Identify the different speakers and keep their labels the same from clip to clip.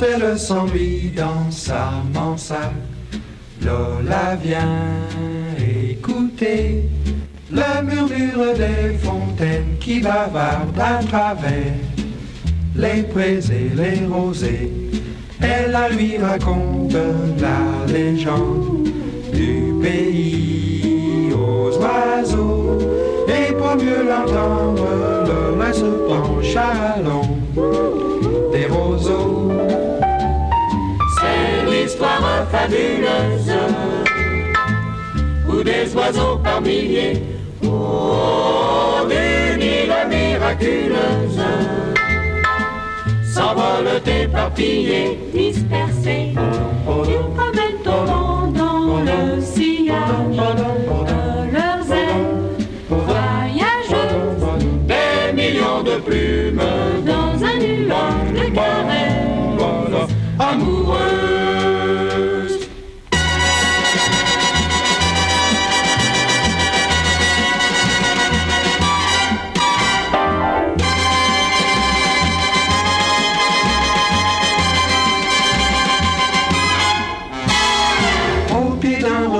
Speaker 1: Elle s'ennuie dans sa mansarde, Lola vient écouter le murmure des fontaines qui bavardent à travers les prés et les rosés. Elle lui raconte la légende du pays aux oiseaux. Et pour mieux l'entendre, Lola se penche à l'ombre des roseaux.
Speaker 2: Fabuleuse. Où des oiseaux par milliers. Oh, d'une île miraculeuse s'envolent éparpillés, dispersés.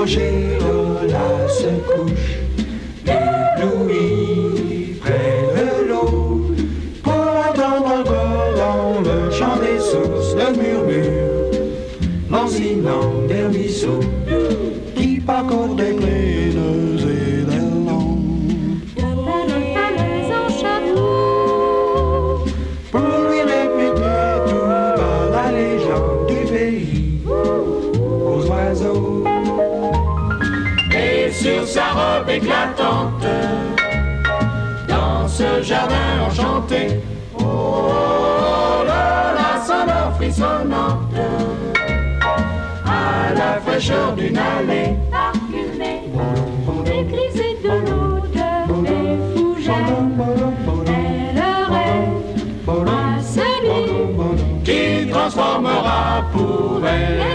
Speaker 1: Rocher, Lola se couche, éblouie près de l'eau, pour entendre encore dans le chant des sources le murmure, lancinant des ruisseaux, qui parcourent des plaines
Speaker 2: sur sa robe éclatante, dans ce jardin enchanté, oh, la sonore frissonnante, à la fraîcheur d'une allée. Parfumée, éclisée de l'odeur des fougères, elle rêve à celui qui transformera pour elle